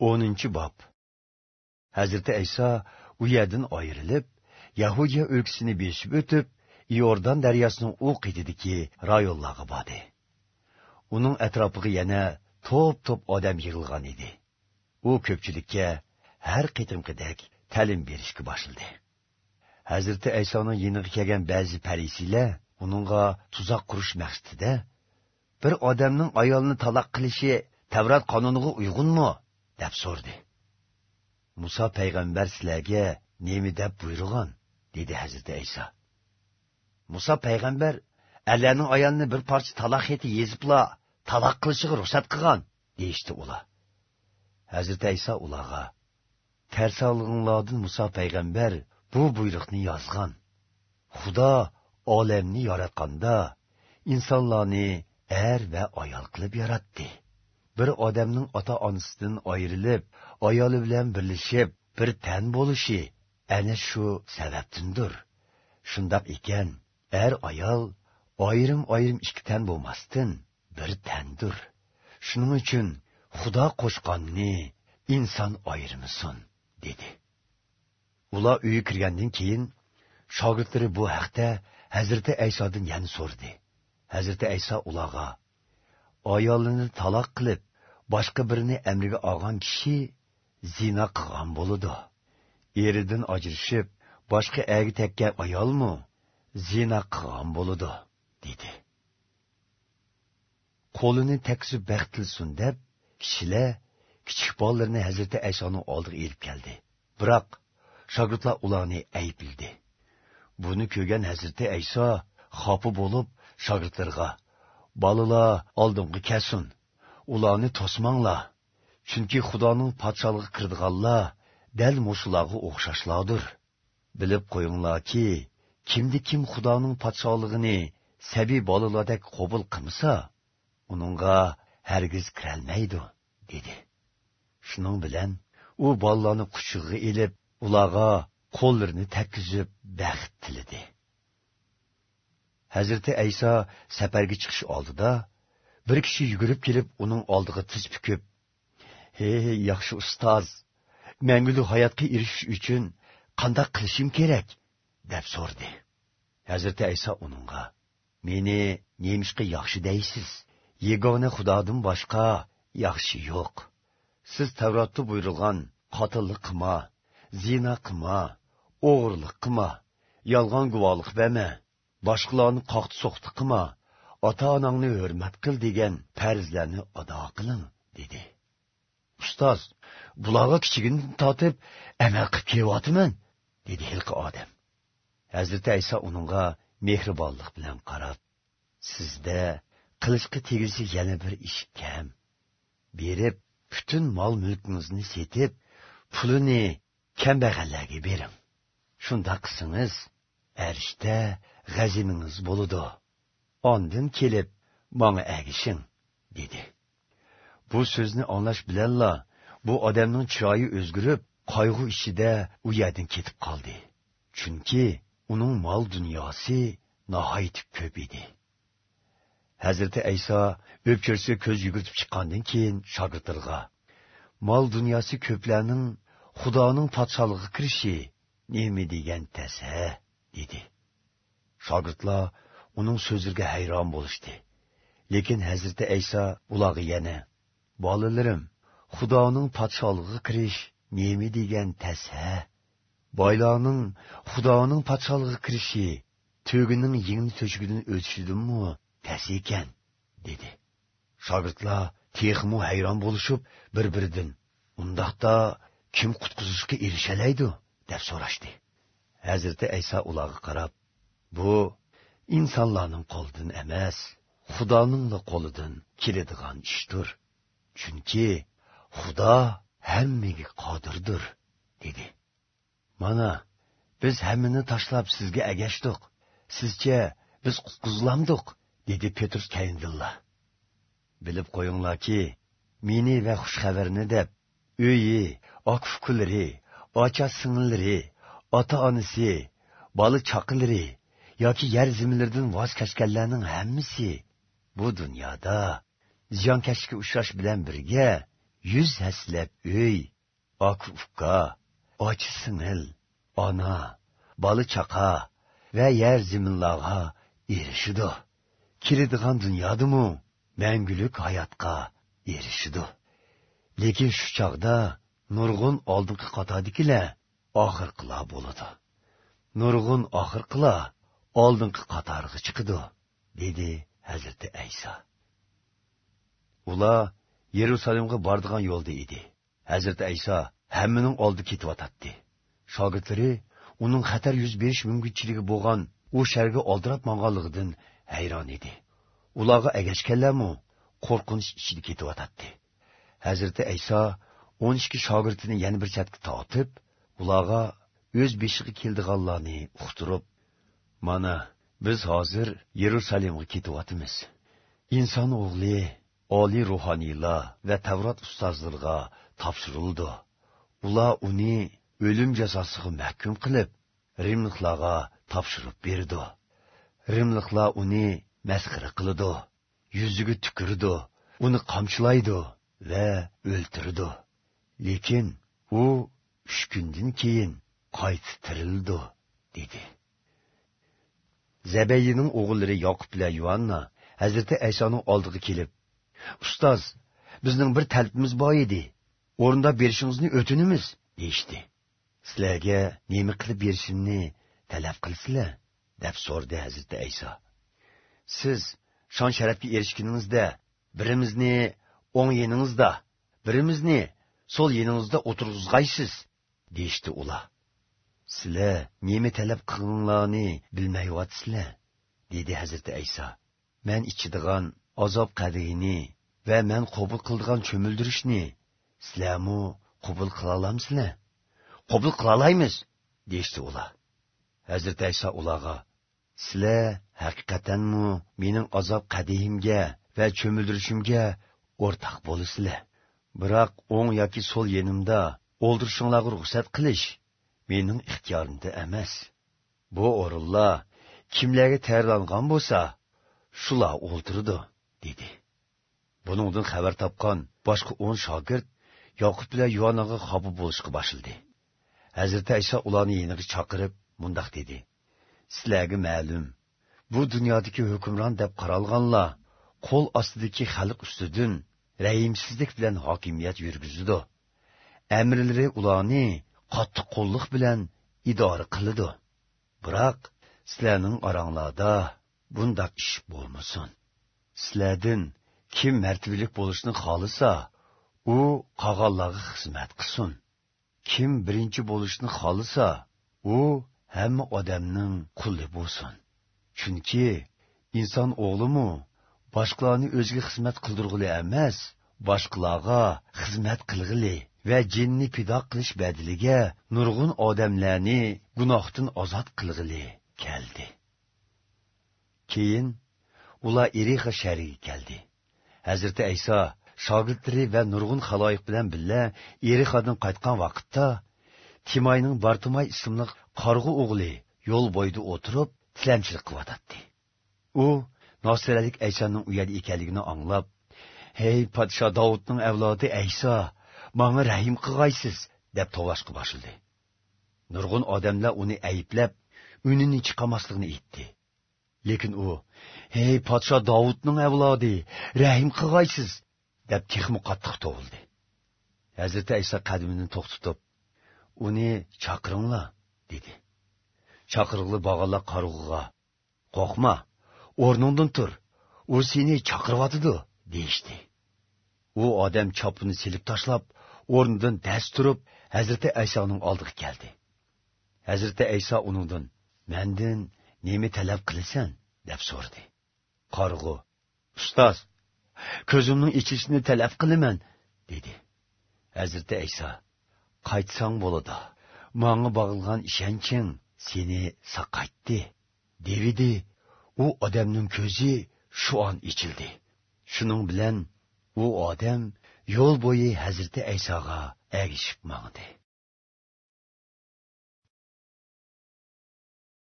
10 bob. Hazrati ayso u yerdan ayrilib yahudiya o'lkasini besib o'tib iordan daryosining u qididiki rayonlarga bordi. Uning atrofiga yana to'p to'p odam yig'ilgan edi. U ko'pchilikka har qitimqidek ta'lim berishga boshladi hazrati aysoning yeniga kelgan ba'zi parisiylar uningga tuzoq qurish maqsadida bir odamning ayolni taloq qilishi tavrat qonuniga uyg'unmi? Deb so'rdi muso payg'ambar sizlarga nemi deb buyurgan dedi hazrati ayso muso payg'ambar allarning ayolini bir parcha taloq xeti yezibla taloq qilishiga ruxsat qilgan deyishdi ular hazrati ayso ularga tarsolinglardan muso payg'ambar bu buyruqni yozgan xudo olamni yaratganda insonlarni er va ayol qilib yaratdi bir odamning ota onasidan ayrilib ayoli bilan birlashib bir tan bo'lishi ana shu sababdindir shundoq ekan er ayol ayrim ayrim ikki tan bo'lmasdin bir tandir. Shuning uchun xudo qo'shqonni inson ayirmasin dedi. Ular uyga kirgandan keyin shogirdlari bu haqda hazrati aysodan yana so'rdi hazrati ayso ularga ayolini taloq qilib boshqa birini amriga olgan kishi zina qilgan bo'ladi eridan ajrashib boshqa agi tekkan ayolmi zina qilgan bo'ladi dedi. Qo'lini takzib baxtilsin deb kishilar kichik bolalarni hazrati aysoning oldiga elib keldi biroq shogirdlar ularni aybldi buni ko'rgan hazrati ayso xopi bo'lib shogirdlarga bolalar oldimga kelsin ularni to'smanglar chunki xudoning podsholig'iga kirdiganlar dal mushularga o'xshashlardir. Bilib qo'yinglarki kimdi kim xudoning podsholig'ini sabiy bolalardek qabul qilmasa uningga hargiz kirolmaydi dedi. Shuning bilan u bolalarni quchig'iga ilib ularga qo'llarini takkizib baxt tilidi hazrati ayso safarga chiqish oldida bir kishi yugurib kelib uning oldiga tiz bukib he yaxshi ustoz mangulik hayotga erishish uchun qandoq qilishim kerak? deb so'rdi hazrati ayso uningga meni nemishqa yaxshi deysiz. Yegona xudodan boshqa yaxshi yo'q. Siz tavrotda buyurilgan qotillik qilma zina qilma o'g'irlik qilma yolg'on guvohlik berma boshqalarni qoqti so'qti qilma ota onangni hurmat qil degan farzlarni ado qiling dedi. Ustoz bularga kichigini tortib amal qilib kelyaptiman dedi hilqi odam. Hazrati ayso uningga mehribonlik bilan qarab sizda qilishga tegishli yana bir ish kam. Berib butun mol mulkingizni setib pulini kambag'allarga bering. Shunda qilsangiz arishda g'azimingiz bo'ludi. Ondin kelib manga agishing dedi. Bu so'zni anglash bilanla bu odamning chiroyi o'zgarib qayg'u ichida u yerdan ketib qoldi. Chunki uning mol dunyosi nihoyat ko'p edi. Hazrati ayso o'pchirsa ko'z yugurtib chiqqandan keyin shogirdlarga mol dunyosi ko'plarning xudoning podsholig'iga kirishi nima degan tasa dedi. Shogirdlar uning so'ziga hayron bo'lishdi lekin hazrati ayso ularga yana bolalarim xudoning podsholig'iga kirish nima degan tasa boylarning xudoning podsholig'iga kirishi tugining yengni to'shigidan o'tishidanmi tas ekan dedi. Shogirdlar texmu hayron bo'lishib bir biridan undaqda kim qutqizishga erishalaydi? deb so'rashdi. Hazrati ayso ularga qarab bu insonlarning qo'lidan emas xudoning qo'lidan keladigan ishdir. Chunki xudo hammaga qodirdir dedi. Mana biz hammani tashlab sizga agashdiq. Sizcha biz qutqizlamdiq dedi petrus kayindilla. Bilib qo'yinglarki meni va xushxabarni deb uyi okukulari ocha singillari ota onasi bola chaqilari yoki yer zimlardan voz kechganlarning hammasi bu dunyoda ziyonkashlikka uchrash bilan birga yuz haslab uy oq ufqa och singil ona bola chaqa va yer zimillarga erishidi keladigan dunyodimu mangulik hayotga erishidi lekin shu chog'da nurg'un oldingi qatordagilar oxirqilar bo'ladi. Nurg'un oxirqilar oldingi qatorga chiqidi dedi hazrati ayso. Ular yerusalimga bordigan yo'lda edi. Hazrati ayso hammaning oldi ketyotadi shogirdlari uning xatar yuz berish mumkinchiligi bo'lgan u sharga oldirab manganligidan hayron edi. Ularga agashganlarmi qo'rqinch ichida ketyotadi hazrati ayso o'n ikki shogirdini yana bir chatga tortib ularga o'z beshiga keldiganlarni uqtirib mana biz hozir yerusalimga ketyapmiz. Inson o'g'li oliy ruhoniylar va tavrat ustozlariga topshirildi. Ular uni o'lim jazosiga mahkum qilib rimliklarga topshirib berdi. Rimliklar uni masxara qiladi yuziga tukirdi uni qamchilaydi va o'ltirdi. Lekin u uch kundan keyin qaytib tirildi dedi. Zəbəyinin o'g'illari yoqub bilan yuanna hazrati Əysanın oldiga kelib ustoz bizning bir təlbimiz bor edi o'rinda berishingizni o'tinimiz deyishdi sizlarga nima qilib berishimni talab qilsizlar deb so'rdi hazrati ayso siz shon sharafga erishganingizda birimizni o'ng yeningizda birimizni so'l yeningizda o'tirg'izg'aysiz deyishdi ular sizlar nima talab qilinglarni bilmayotsizlar dedi hazrati ayso man ichidigan azob qadiyini va man qabul qildigan cho'mildirishni sizlarmu qabul qila olamsizlar? Qabul qila olamiz deyishdi ular. Hazrati ayso ularga sizlar менің mening azob qadiyimga va cho'mildirishimga o'rtoq bo'lasizlar biroq o'ng yoki so'l yenimda o'ldirishinglarga ruxsat qilish mening ixtiyorimda emas. Bu o'rinlar kimlarga tayyorlangan bo'lsa shular o'ltirdi dedi. Buningdan xabar topgan boshqa o'n shogird yoqub bilan yuvonaga xobi bo'lishga boshildi hazrati ayso ularni yeniga chaqirib mundoq dedi. Sizlarga ma'lum bu dunyodagi hukmron deb qaralganlar qo'l ostidagi xalq ustidan rahimsizlik bilan hokimiyat yurgizdi. Amrlari ularni qattiq qo'lliq bilan idora qiladi. Biroq sizlarning oranglarda bundoq ish bo'lmasin. Sizlardan kim martabalik bo'lishni xohlasa u qolganlarga xizmat qilsin. Kim birinchi bo'lishni xohlasa u hamma odamning quli bo'lsin. Chunki inson o'g'limu boshqalarni o'ziga xizmat qildirg'ili emas boshqalarga xizmat qilg'ili. Va jinni pido qilish badiliga nurg'un odamlarni gunohdan ozod qilg'ili keldi. Keyin ular irixa shariga keldi. Hazrati ayso shogirdlari va nurg'un haloyiq bilan birga erixadan qaytgan vaqtda timoyning bartumay ismli qarg'u o'g'li yo'l bo'yida o'tirib tilanchilik qilyotdi u nosiralik aysoning u ekanligini anglab hey podsho dovudning avlodi ayso маңа рәхим қығайсыз, деп толашқы башылды. Нұрғын адамла оны әйіпләп, үнінің чықамаслығыны етті. Лекін о, «Эй, патша Давудның әвлады, рәхим қығайсыз!» деп техмі қаттық тоғылды. Әзірті Әйса қадімінің тоқтытып, «Оны чақырыңла», деді. Чақырылы бағала қаруғыға, «Қоқма, орныңдың тұр, о сені чақырватыды», дейшті. U odam chopini silib tashlab o'rnidan dast turib hazrati aysoning oldiga keldi. Hazrati ayso uningdan mandan nima talab qilasan? deb so'radi. Qorg'u ustoz ko'zimning ichishini talab qilaman dedi. Hazrati ayso qaytsang bo'ladi manga bog'ilgan ishonching seni saqaytdi devidi. U odamning ko'zi shu on ichildi. Shuning bilan u odam yo'l bo'yi hazrati aysoga ergishib mangdi